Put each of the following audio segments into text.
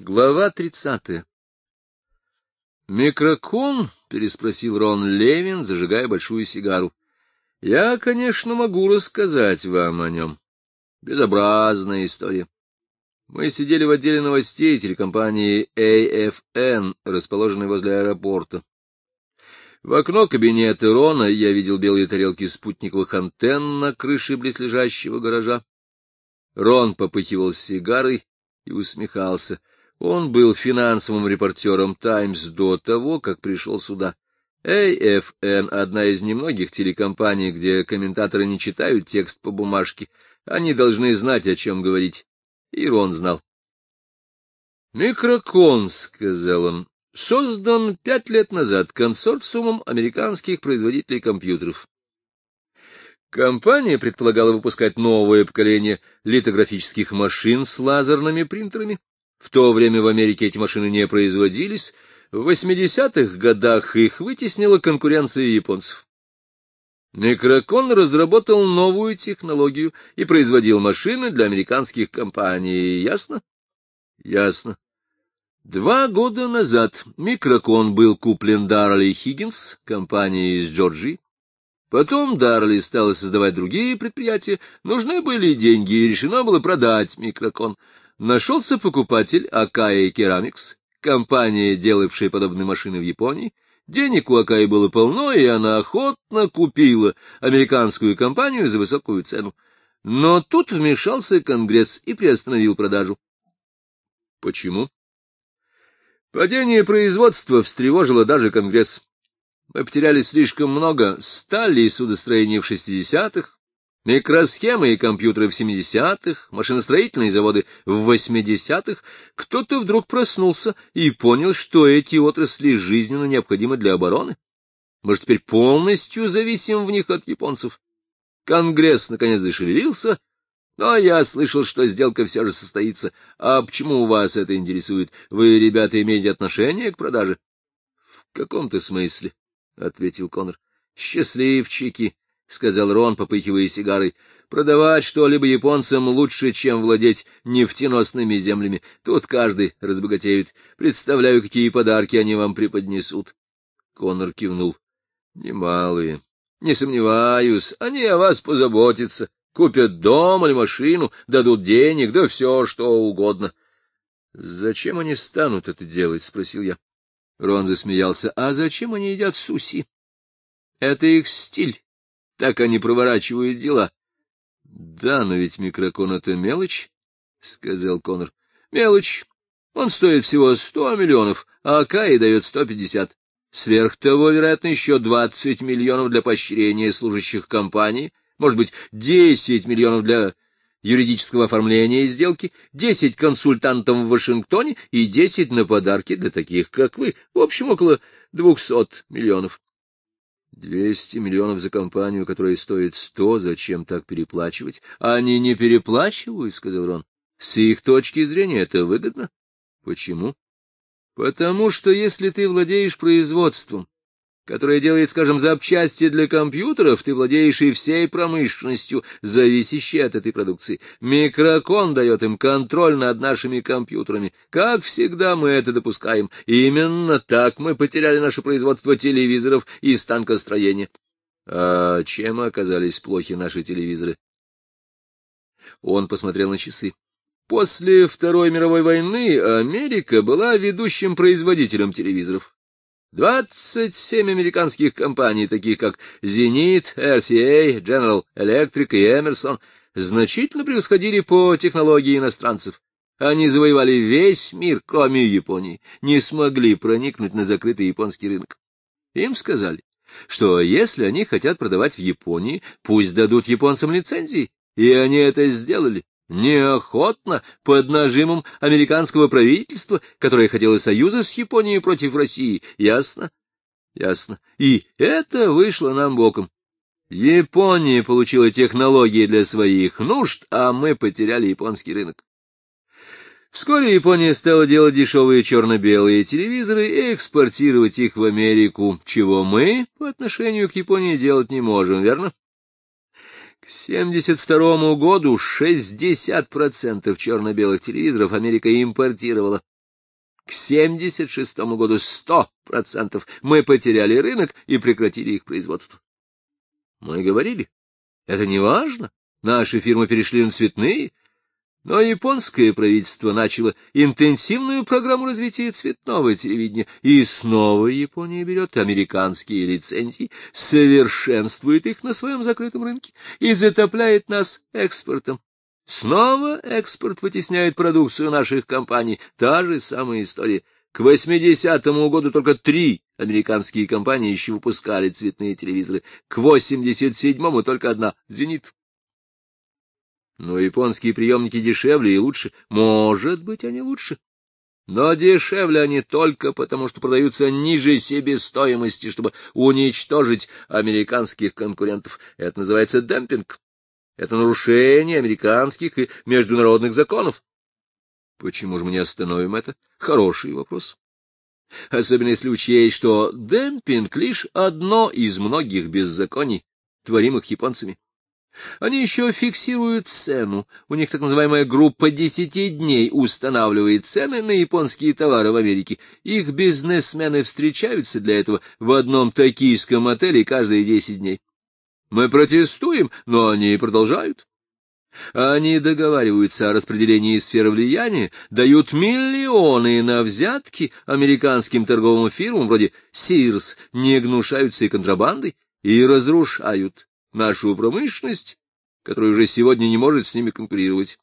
Глава тридцатая «Микрокон?» — переспросил Рон Левин, зажигая большую сигару. «Я, конечно, могу рассказать вам о нем. Безобразная история. Мы сидели в отделе новостей телекомпании AFN, расположенной возле аэропорта. В окно кабинета Рона я видел белые тарелки спутниковых антенн на крыше близлежащего гаража. Рон попыхивал сигарой и усмехался — он был финансовым репортером «Таймс» до того, как пришел сюда. AFN — одна из немногих телекомпаний, где комментаторы не читают текст по бумажке. Они должны знать, о чем говорить. И Рон знал. «Микрокон», — сказал он, — создан пять лет назад консорциумом американских производителей компьютеров. Компания предполагала выпускать новое поколение литографических машин с лазерными принтерами, в то время в Америке эти машины не производились, в 80-х годах их вытеснила конкуренция японцев. Микрокон разработал новую технологию и производил машины для американских компаний. Ясно? Ясно. Два года назад Микрокон был куплен Дарли Хиггинс, компанией из Джорджии. Потом Дарли стала создавать другие предприятия, нужны были деньги, и решено было продать Микрокон — нашелся покупатель Акаи Керамикс, компания, делавшая подобные машины в Японии. Денег у Акаи было полно, и она охотно купила американскую компанию за высокую цену. Но тут вмешался Конгресс и приостановил продажу. Почему? Падение производства встревожило даже Конгресс. Мы потеряли слишком много стали и судостроения в 60-х, Микросхемы и компьютеры в 70-х, машиностроительные заводы в 80-х, кто-то вдруг проснулся и понял, что эти отрасли жизненно необходимы для обороны. Мы же теперь полностью зависим в них от японцев. Конгресс, наконец, зашевелился, но я слышал, что сделка все же состоится. А почему вас это интересует? Вы, ребята, имеете отношение к продаже? — В каком-то смысле, — ответил Конор. — Счастливчики! — сказал Рон, попыхивая сигарой. — Продавать что-либо японцам лучше, чем владеть нефтеносными землями. Тут каждый разбогатеет. Представляю, какие подарки они вам преподнесут. Конор кивнул. — Немалые. Не сомневаюсь, они о вас позаботятся. Купят дом или машину, дадут денег, да все, что угодно. — Зачем они станут это делать? — спросил я. Рон засмеялся. — А зачем они едят суси? — Это их стиль. Так они проворачивают дела. — Да, но ведь микрокон — это мелочь, — сказал Конор. — Мелочь. Он стоит всего сто миллионов, а Акаи дает сто пятьдесят. Сверх того, вероятно, еще двадцать миллионов для поощрения служащих компании, может быть, десять миллионов для юридического оформления сделки, десять консультантам в Вашингтоне и десять на подарки для таких, как вы. В общем, около двухсот миллионов. Двести миллионов за компанию, которая стоит сто, зачем так переплачивать? Они не переплачивают, — сказал Рон. С их точки зрения это выгодно. Почему? Потому что если ты владеешь производством, которая делает, скажем, запчасти для компьютеров, ты владеешь и всей промышленностью, зависящей от этой продукции. Микрокон дает им контроль над нашими компьютерами. Как всегда мы это допускаем. Именно так мы потеряли наше производство телевизоров и станкостроения. А чем оказались плохи наши телевизоры? Он посмотрел на часы. После Второй мировой войны Америка была ведущим производителем телевизоров. Двадцать семь американских компаний, таких как Zenith, RCA, General Electric и Emerson, значительно превосходили по технологии иностранцев. Они завоевали весь мир, кроме Японии, не смогли проникнуть на закрытый японский рынок. Им сказали, что если они хотят продавать в Японии, пусть дадут японцам лицензии, и они это сделали. Неохотно, под нажимом американского правительства, которое хотело союза с Японией против России. Ясно? Ясно. И это вышло нам боком. Япония получила технологии для своих нужд, а мы потеряли японский рынок. Вскоре Япония стала делать дешевые черно-белые телевизоры и экспортировать их в Америку, чего мы по отношению к Японии делать не можем, верно? К 72 году 60% черно-белых телевизоров Америка импортировала. К 76 году сто процентов мы потеряли рынок и прекратили их производство. Мы говорили, это не важно, наши фирмы перешли на цветные, но японское правительство начало интенсивную программу развития цветного телевидения, и снова Япония берет американские лицензии, совершенствует их на своем закрытом рынке и затопляет нас экспортом. Снова экспорт вытесняет продукцию наших компаний. Та же самая история. К 80-му году только три американские компании еще выпускали цветные телевизоры. К 87-му только одна — «Зенит». Но японские приемники дешевле и лучше. Может быть, они лучше. Но дешевле они только потому, что продаются ниже себестоимости, чтобы уничтожить американских конкурентов. Это называется демпинг. Это нарушение американских и международных законов. Почему же мы не остановим это? Хороший вопрос. Особенно если учесть, что демпинг — лишь одно из многих беззаконий, творимых японцами. Они еще фиксируют цену. У них так называемая группа десяти дней устанавливает цены на японские товары в Америке. Их бизнесмены встречаются для этого в одном токийском отеле каждые десять дней. Мы протестуем, но они продолжают. Они договариваются о распределении сферы влияния, дают миллионы на взятки американским торговым фирмам вроде Sears, не гнушаются и контрабандой, и разрушают нашу промышленность, которая уже сегодня не может с ними конкурировать.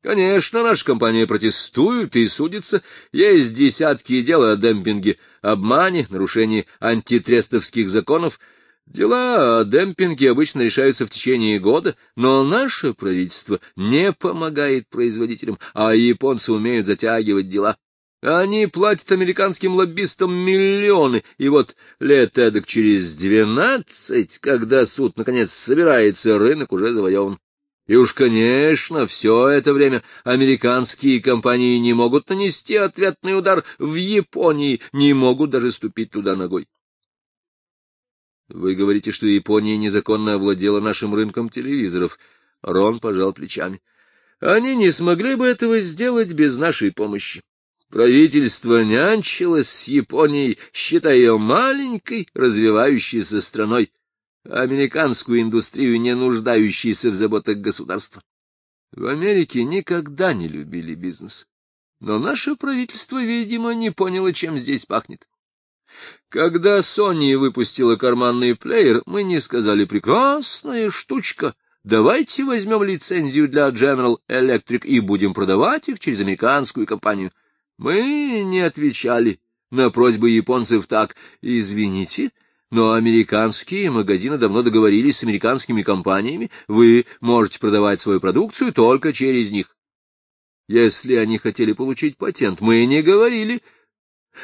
Конечно, наша компания протестует и судится. Есть десятки дел о демпинге, обмане, нарушении антитрестовских законов. Дела о демпинге обычно решаются в течение года, но наше правительство не помогает производителям, а японцы умеют затягивать дела. Они платят американским лоббистам миллионы, и вот лет эдак через двенадцать, когда суд, наконец, собирается, рынок уже завоеван. И уж, конечно, все это время американские компании не могут нанести ответный удар в Японии, не могут даже ступить туда ногой. Вы говорите, что Япония незаконно овладела нашим рынком телевизоров. Рон пожал плечами. Они не смогли бы этого сделать без нашей помощи. Правительство нянчилось с Японией, считая ее маленькой, развивающейся страной, американскую индустрию, не нуждающейся в заботах государства. В Америке никогда не любили бизнес. Но наше правительство, видимо, не поняло, чем здесь пахнет. Когда Sony выпустила карманный плеер, мы не сказали «прекрасная штучка», давайте возьмем лицензию для General Electric и будем продавать их через американскую компанию. Мы не отвечали на просьбы японцев так, извините, но американские магазины давно договорились с американскими компаниями, вы можете продавать свою продукцию только через них. Если они хотели получить патент, мы не говорили.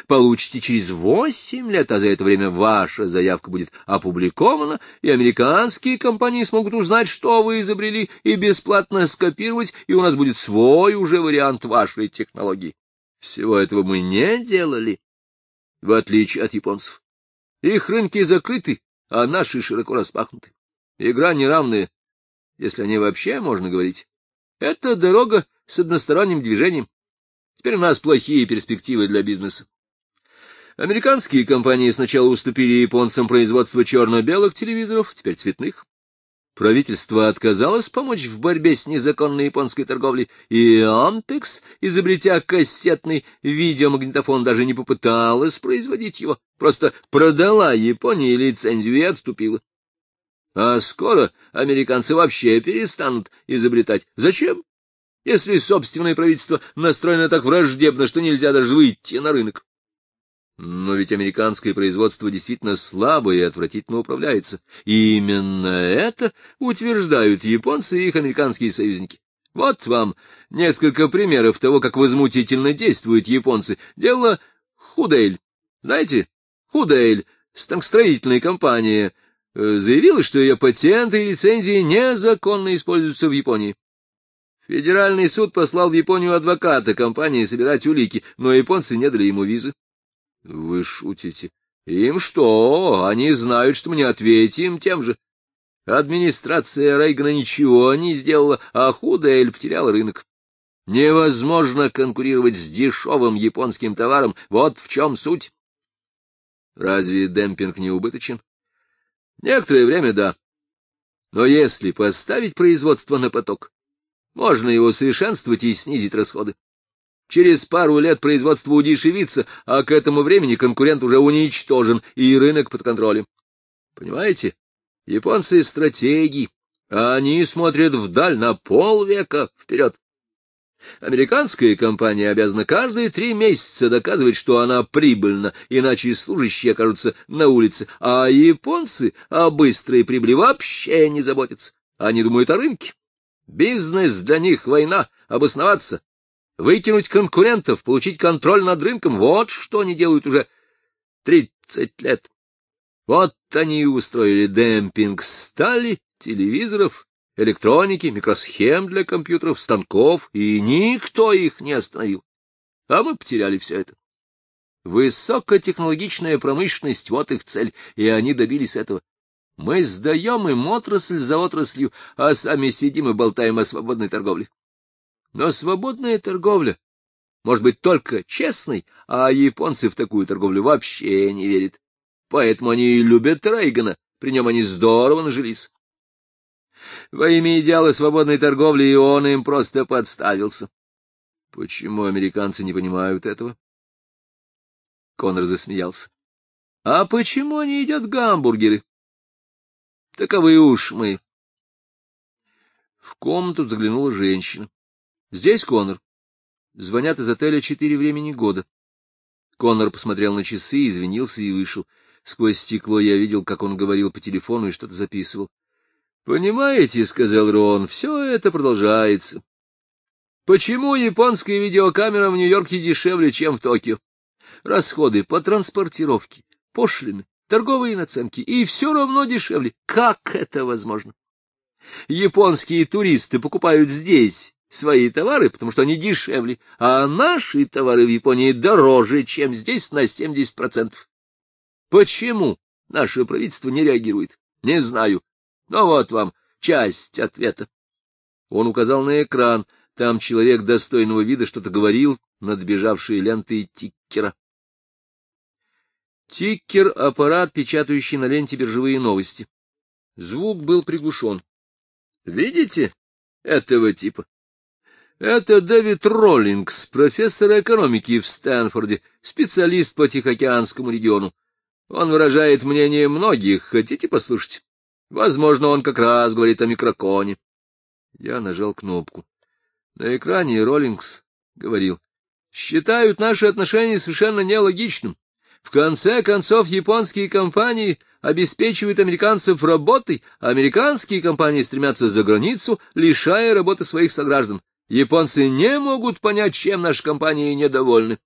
Получите через восемь лет, а за это время ваша заявка будет опубликована, и американские компании смогут узнать, что вы изобрели, и бесплатно скопировать, и у нас будет свой уже вариант вашей технологии. Всего этого мы не делали, в отличие от японцев. Их рынки закрыты, а наши широко распахнуты. Игра неравная, если о ней вообще можно говорить. Это дорога с односторонним движением. Теперь у нас плохие перспективы для бизнеса. Американские компании сначала уступили японцам производство черно-белых телевизоров, теперь цветных. Правительство отказалось помочь в борьбе с незаконной японской торговлей, и Ampex, изобретя кассетный видеомагнитофон, даже не попыталась производить его, просто продала Японии лицензию и отступила. А скоро американцы вообще перестанут изобретать. Зачем? Если собственное правительство настроено так враждебно, что нельзя даже выйти на рынок. Но ведь американское производство действительно слабо и отвратительно управляется. И именно это утверждают японцы и их американские союзники. Вот вам несколько примеров того, как возмутительно действуют японцы. Дело Худель. Знаете, Худель, станкстроительная компания, э, заявила, что ее патенты и лицензии незаконно используются в Японии. Федеральный суд послал в Японию адвоката компании собирать улики, но японцы не дали ему визы. Вы шутите. Им что? Они знают, что мы не ответим тем же. Администрация Рейгана ничего не сделала, а Худель потерял рынок. Невозможно конкурировать с дешевым японским товаром. Вот в чем суть. Разве демпинг не убыточен? Некоторое время — да. Но если поставить производство на поток, можно его совершенствовать и снизить расходы. Через пару лет производство удешевится, а к этому времени конкурент уже уничтожен, и рынок под контролем. Понимаете? Японцы — стратеги, а они смотрят вдаль на полвека вперед. Американская компания обязана каждые три месяца доказывать, что она прибыльна, иначе служащие окажутся на улице, а японцы о быстрой прибыли вообще не заботятся. Они думают о рынке. Бизнес для них — война, обосноваться, выкинуть конкурентов, получить контроль над рынком — вот что они делают уже тридцать лет. Вот они и устроили демпинг стали, телевизоров, электроники, микросхем для компьютеров, станков, и никто их не остановил. А мы потеряли все это. Высокотехнологичная промышленность — вот их цель, и они добились этого. Мы сдаем им отрасль за отраслью, а сами сидим и болтаем о свободной торговле. Но свободная торговля может быть только честной, а японцы в такую торговлю вообще не верят. Поэтому они и любят Рейгана, при нем они здорово нажились. Во имя идеала свободной торговли и он им просто подставился. Почему американцы не понимают этого? Конор засмеялся. А почему они едят гамбургеры? Таковы уж мы. В комнату заглянула женщина. Здесь Конор. Звонят из отеля четыре времени года. Конор посмотрел на часы, извинился и вышел. Сквозь стекло я видел, как он говорил по телефону и что-то записывал. — Понимаете, — сказал Рон, — все это продолжается. Почему японская видеокамера в Нью-Йорке дешевле, чем в Токио? Расходы по транспортировке, пошлины, торговые наценки, и все равно дешевле. Как это возможно? Японские туристы покупают здесь свои товары, потому что они дешевле, а наши товары в Японии дороже, чем здесь на 70%. Почему наше правительство не реагирует? Не знаю. Но вот вам часть ответа. Он указал на экран. Там человек достойного вида что-то говорил над бежавшей лентой тиккера. Тиккер — аппарат, печатающий на ленте биржевые новости. Звук был приглушен. Видите этого типа? Это Дэвид Роллингс, профессор экономики в Стэнфорде, специалист по Тихоокеанскому региону. Он выражает мнение многих. Хотите послушать? Возможно, он как раз говорит о микроконе. Я нажал кнопку. На экране Роллингс говорил. Считают наши отношения совершенно нелогичным. В конце концов, японские компании обеспечивают американцев работой, а американские компании стремятся за границу, лишая работы своих сограждан. Японцы не могут понять, чем наши компании недовольны.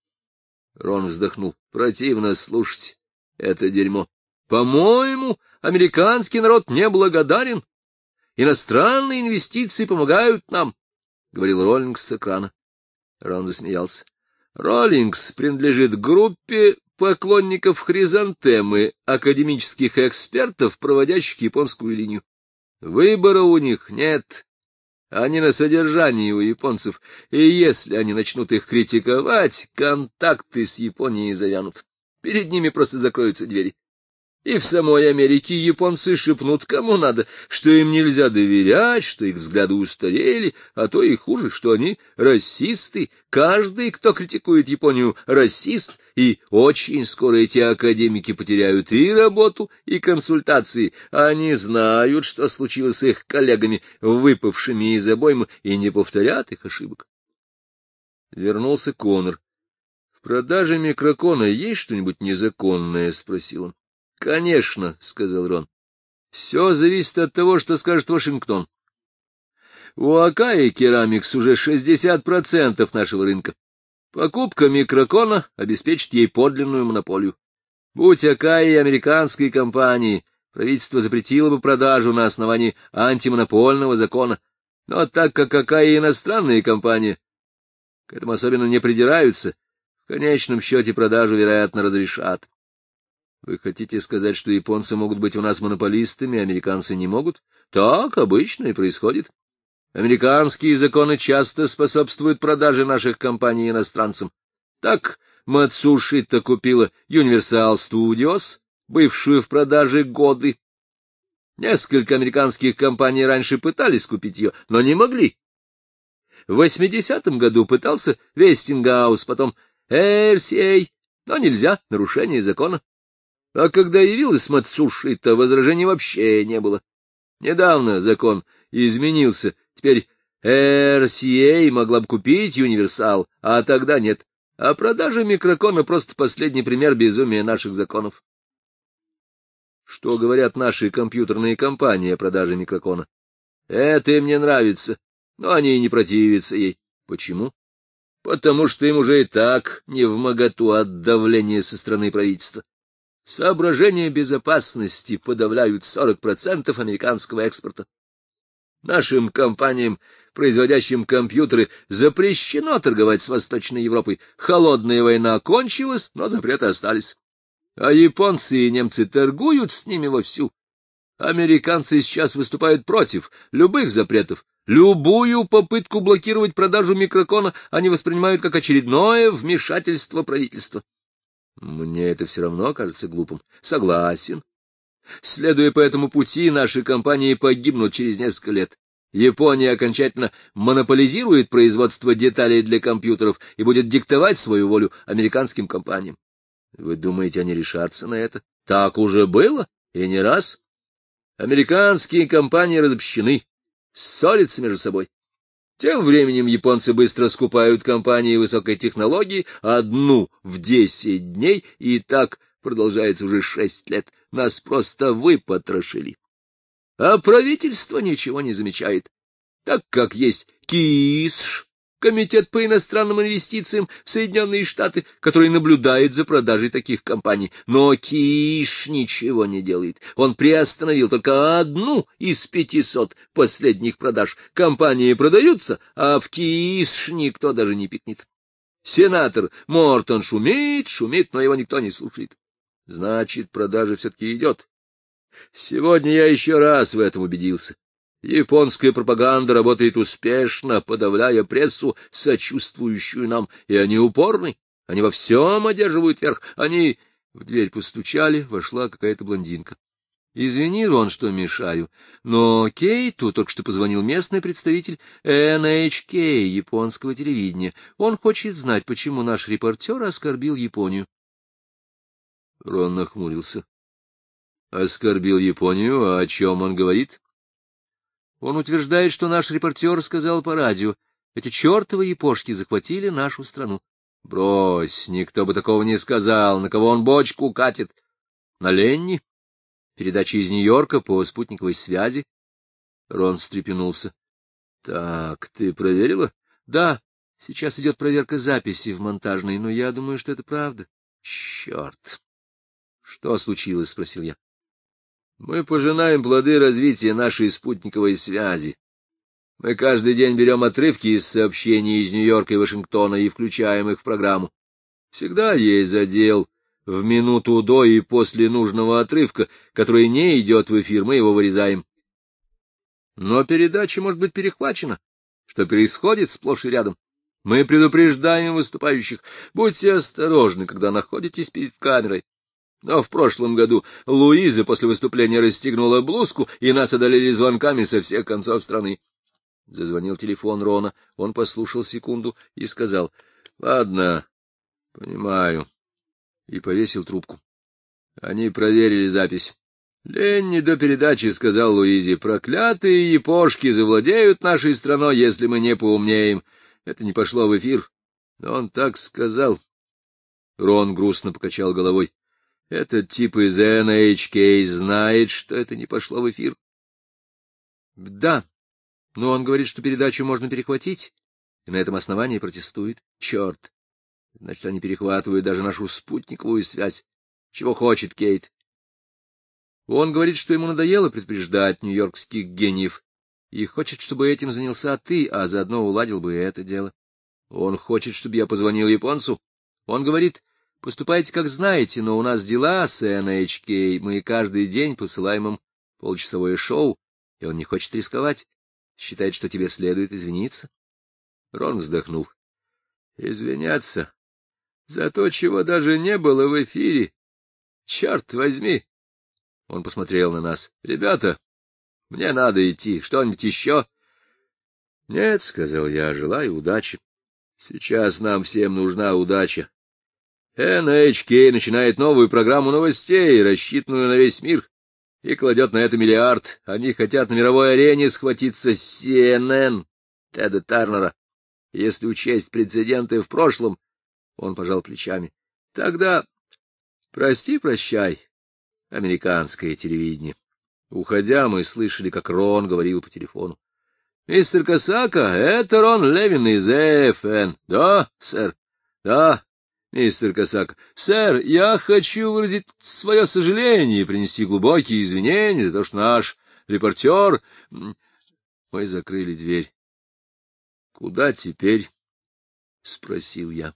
Рон вздохнул. Противно слушать это дерьмо. По-моему, американский народ неблагодарен. Иностранные инвестиции помогают нам, — говорил Роллингс с экрана. Рон засмеялся. Роллингс принадлежит группе поклонников хризантемы, академических экспертов, проводящих японскую линию. Выбора у них нет. Они на содержании у японцев, и если они начнут их критиковать, контакты с Японией завянут. Перед ними просто закроются двери. И в самой Америке японцы шепнут кому надо, что им нельзя доверять, что их взгляды устарели, а то и хуже, что они расисты. Каждый, кто критикует Японию, расист, и очень скоро эти академики потеряют и работу, и консультации. Они знают, что случилось с их коллегами, выпавшими из обоймы, и не повторят их ошибок. Вернулся Конор. — В продаже микрокона есть что-нибудь незаконное? — спросил он. — Конечно, — сказал Рон. — Все зависит от того, что скажет Вашингтон. У Акаи Керамикс уже 60% нашего рынка. Покупка микрокона обеспечит ей подлинную монополию. Будь Акаи американской компанией, правительство запретило бы продажу на основании антимонопольного закона. Но так как Акаи иностранная компания, к этому особенно не придираются, в конечном счете продажу, вероятно, разрешат. Вы хотите сказать, что японцы могут быть у нас монополистами, а американцы не могут? Так обычно и происходит. Американские законы часто способствуют продаже наших компаний иностранцам. Так Мацушита купила Universal Studios, бывшую в продаже годы. Несколько американских компаний раньше пытались купить ее, но не могли. В 80-м году пытался Вестингаус, потом RCA, но нельзя, нарушение закона. А когда явилась Мацушита, возражений вообще не было. Недавно закон изменился, теперь RCA могла бы купить Универсал, а тогда нет. А продажа микрокона — просто последний пример безумия наших законов. Что говорят наши компьютерные компании о продаже микрокона? Это им не нравится, но они и не противятся ей. Почему? Потому что им уже и так не в моготу от давления со стороны правительства. Соображения безопасности подавляют 40% американского экспорта. Нашим компаниям, производящим компьютеры, запрещено торговать с Восточной Европой. Холодная война кончилась, но запреты остались. А японцы и немцы торгуют с ними вовсю. Американцы сейчас выступают против любых запретов. Любую попытку блокировать продажу микрокона они воспринимают как очередное вмешательство правительства. Мне это все равно кажется глупым. Согласен. Следуя по этому пути, наши компании погибнут через несколько лет. Япония окончательно монополизирует производство деталей для компьютеров и будет диктовать свою волю американским компаниям. Вы думаете, они решатся на это? Так уже было, и не раз. Американские компании разобщены, ссорятся между собой. Тем временем японцы быстро скупают компании высокой технологии одну в десять дней, и так продолжается уже шесть лет. Нас просто выпотрошили. А правительство ничего не замечает, так как есть КИСШ, Комитет по иностранным инвестициям в Соединенные Штаты, который наблюдает за продажей таких компаний. Но Киш ничего не делает. Он приостановил только одну из пятисот последних продаж. Компании продаются, а в Киш никто даже не пикнет. Сенатор Мортон шумит, шумит, но его никто не слушает. Значит, продажа все-таки идет. Сегодня я еще раз в этом убедился. Японская пропаганда работает успешно, подавляя прессу, сочувствующую нам, и они упорны. Они во всем одерживают верх. Они... В дверь постучали, вошла какая-то блондинка. — Извини, Рон, что мешаю, но Кейту только что позвонил местный представитель NHK, японского телевидения. Он хочет знать, почему наш репортер оскорбил Японию. Рон нахмурился. — Оскорбил Японию? А о чем он говорит? Он утверждает, что наш репортер сказал по радио, эти чертовы япошки захватили нашу страну. Брось, никто бы такого не сказал, на кого он бочку катит. На Ленни? Передача из Нью-Йорка по спутниковой связи? Рон встрепенулся. — Так, ты проверила? — Да, сейчас идет проверка записи в монтажной, но я думаю, что это правда. — Черт! — Что случилось? — спросил я. Мы пожинаем плоды развития нашей спутниковой связи. Мы каждый день берем отрывки из сообщений из Нью-Йорка и Вашингтона и включаем их в программу. Всегда есть задел в минуту до и после нужного отрывка, который не идет в эфир, мы его вырезаем. Но передача может быть перехвачена, что происходит сплошь и рядом. Мы предупреждаем выступающих, будьте осторожны, когда находитесь перед камерой. Но в прошлом году Луиза после выступления расстегнула блузку, и нас одолели звонками со всех концов страны. Зазвонил телефон Рона. Он послушал секунду и сказал, — Ладно, понимаю. И повесил трубку. Они проверили запись. Ленни до передачи сказал Луизе, проклятые япошки завладеют нашей страной, если мы не поумнеем. Это не пошло в эфир. Но он так сказал. Рон грустно покачал головой. Этот тип из NHK знает, что это не пошло в эфир. Да, но он говорит, что передачу можно перехватить, и на этом основании протестует. Черт! Значит, они перехватывают даже нашу спутниковую связь. Чего хочет Кейт? Он говорит, что ему надоело предупреждать нью-йоркских гениев, и хочет, чтобы этим занялся ты, а заодно уладил бы это дело. Он хочет, чтобы я позвонил японцу. Он говорит, Поступайте, как знаете, но у нас дела с NHK, мы каждый день посылаем им полчасовое шоу, и он не хочет рисковать. считает, что тебе следует извиниться. Рон вздохнул. Извиняться за то, чего даже не было в эфире. Черт возьми! Он посмотрел на нас. Ребята, мне надо идти. Что-нибудь еще? Нет, — сказал я, — желаю удачи. Сейчас нам всем нужна удача. NHK начинает новую программу новостей, рассчитанную на весь мир, и кладет на это миллиард. Они хотят на мировой арене схватиться с CNN, Теда Тарнера. Если учесть прецеденты в прошлом, он пожал плечами. Тогда прости-прощай, американское телевидение. Уходя, мы слышали, как Рон говорил по телефону. — Мистер Касака, это Рон Левин из ЭФН. — Да, сэр. — Да, мистер Касака. — Сэр, я хочу выразить свое сожаление и принести глубокие извинения за то, что наш репортер... Мы закрыли дверь. — Куда теперь? — спросил я.